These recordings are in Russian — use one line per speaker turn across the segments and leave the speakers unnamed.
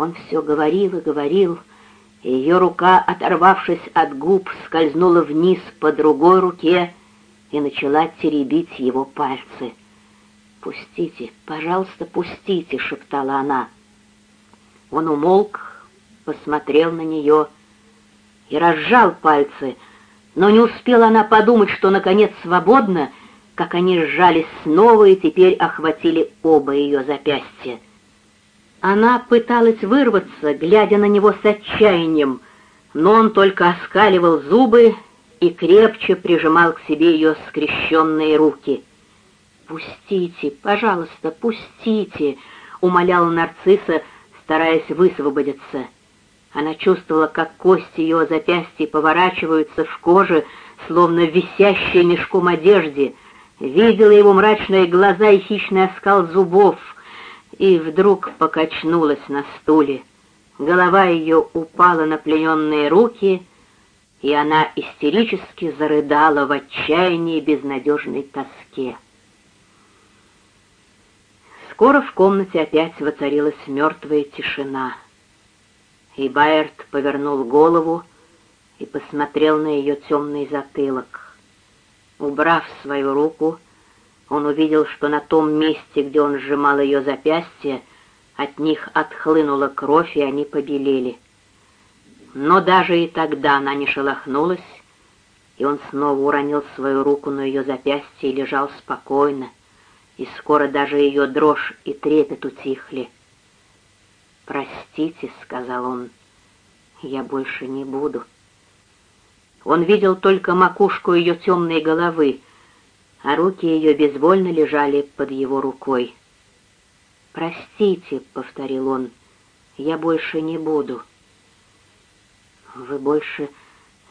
Он все говорил и говорил, и ее рука, оторвавшись от губ, скользнула вниз по другой руке и начала теребить его пальцы. «Пустите, пожалуйста, пустите!» — шептала она. Он умолк, посмотрел на нее и разжал пальцы, но не успела она подумать, что, наконец, свободно, как они сжались снова и теперь охватили оба ее запястья. Она пыталась вырваться, глядя на него с отчаянием, но он только оскаливал зубы и крепче прижимал к себе ее скрещенные руки. «Пустите, пожалуйста, пустите!» — умоляла нарцисса, стараясь высвободиться. Она чувствовала, как кости ее запястья поворачиваются в коже, словно висящие мешком одежде, видела его мрачные глаза и хищный оскал зубов — и вдруг покачнулась на стуле. Голова ее упала на плененные руки, и она истерически зарыдала в отчаянии и безнадежной тоске. Скоро в комнате опять воцарилась мертвая тишина, и Байерт повернул голову и посмотрел на ее темный затылок. Убрав свою руку, он увидел, что на том месте, где он сжимал ее запястье, от них отхлынула кровь, и они побелели. Но даже и тогда она не шелохнулась, и он снова уронил свою руку на ее запястье и лежал спокойно, и скоро даже ее дрожь и трепет утихли. «Простите», — сказал он, — «я больше не буду». Он видел только макушку ее темной головы, а руки ее безвольно лежали под его рукой. «Простите», — повторил он, — «я больше не буду». «Вы больше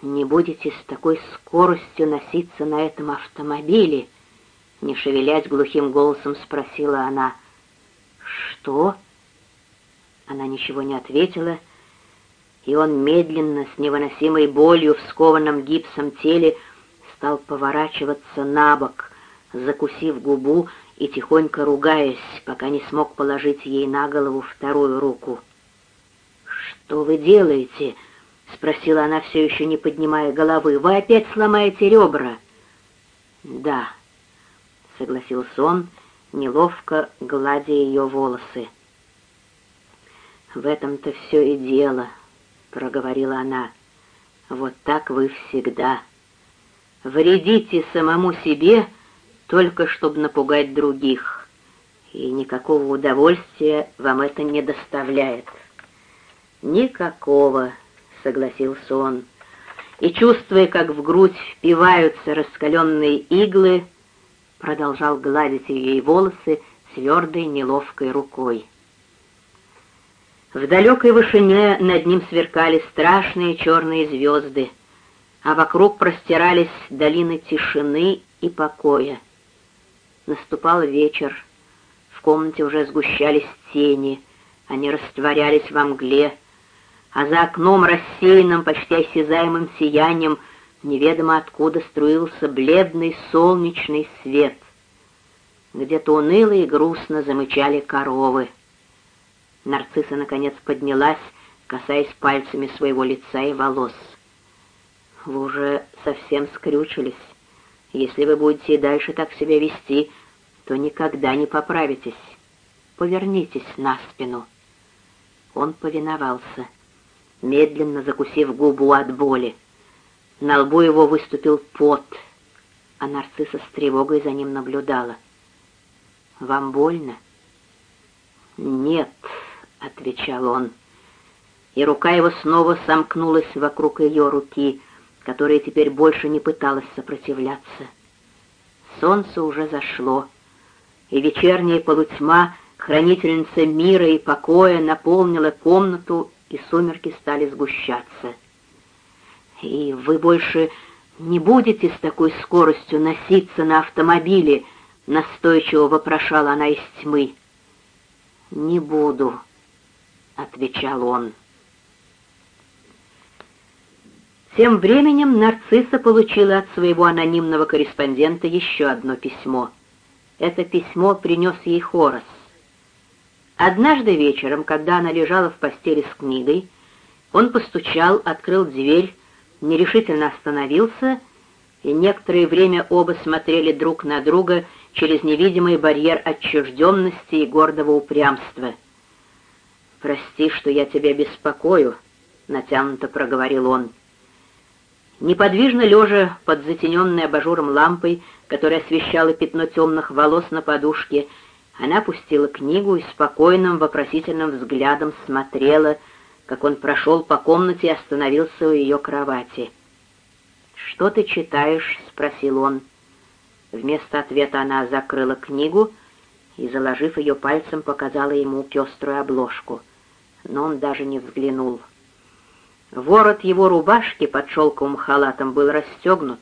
не будете с такой скоростью носиться на этом автомобиле?» Не шевелясь глухим голосом спросила она. «Что?» Она ничего не ответила, и он медленно, с невыносимой болью в скованном гипсом теле, стал поворачиваться на бок, закусив губу и тихонько ругаясь, пока не смог положить ей на голову вторую руку. «Что вы делаете?» — спросила она, все еще не поднимая головы. «Вы опять сломаете ребра?» «Да», — согласился он, неловко гладя ее волосы. «В этом-то все и дело», — проговорила она. «Вот так вы всегда» вредите самому себе, только чтобы напугать других, и никакого удовольствия вам это не доставляет. «Никакого», — согласился он, и, чувствуя, как в грудь впиваются раскаленные иглы, продолжал гладить ей волосы твердой неловкой рукой. В далекой вышине над ним сверкали страшные черные звезды — а вокруг простирались долины тишины и покоя. Наступал вечер, в комнате уже сгущались тени, они растворялись во мгле, а за окном, рассеянным, почти осязаемым сиянием, неведомо откуда струился бледный солнечный свет. Где-то уныло и грустно замычали коровы. Нарцисса, наконец, поднялась, касаясь пальцами своего лица и волос. Вы уже совсем скрючились. Если вы будете и дальше так себя вести, то никогда не поправитесь. Повернитесь на спину». Он повиновался, медленно закусив губу от боли. На лбу его выступил пот, а нарцисса с тревогой за ним наблюдала. «Вам больно?» «Нет», — отвечал он, и рука его снова сомкнулась вокруг ее руки, которая теперь больше не пыталась сопротивляться. Солнце уже зашло, и вечерняя полутьма, хранительница мира и покоя, наполнила комнату, и сумерки стали сгущаться. «И вы больше не будете с такой скоростью носиться на автомобиле?» — настойчиво вопрошала она из тьмы. «Не буду», — отвечал он. Тем временем нарцисса получила от своего анонимного корреспондента еще одно письмо. Это письмо принес ей Хорос. Однажды вечером, когда она лежала в постели с книгой, он постучал, открыл дверь, нерешительно остановился, и некоторое время оба смотрели друг на друга через невидимый барьер отчужденности и гордого упрямства. «Прости, что я тебя беспокою», — натянуто проговорил он. Неподвижно лежа под затененной абажуром лампой, которая освещала пятно темных волос на подушке, она пустила книгу и спокойным вопросительным взглядом смотрела, как он прошел по комнате и остановился у ее кровати. «Что ты читаешь?» — спросил он. Вместо ответа она закрыла книгу и, заложив ее пальцем, показала ему пеструю обложку. Но он даже не взглянул. Ворот его рубашки под шелковым халатом был расстегнут,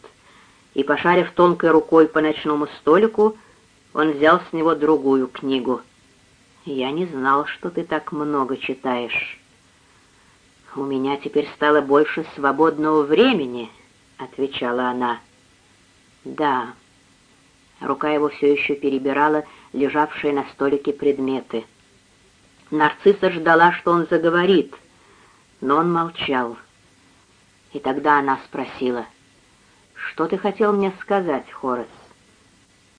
и, пошарив тонкой рукой по ночному столику, он взял с него другую книгу. «Я не знал, что ты так много читаешь». «У меня теперь стало больше свободного времени», — отвечала она. «Да». Рука его все еще перебирала лежавшие на столике предметы. Нарцисса ждала, что он заговорит, но он молчал. И тогда она спросила, «Что ты хотел мне сказать, Хорас?»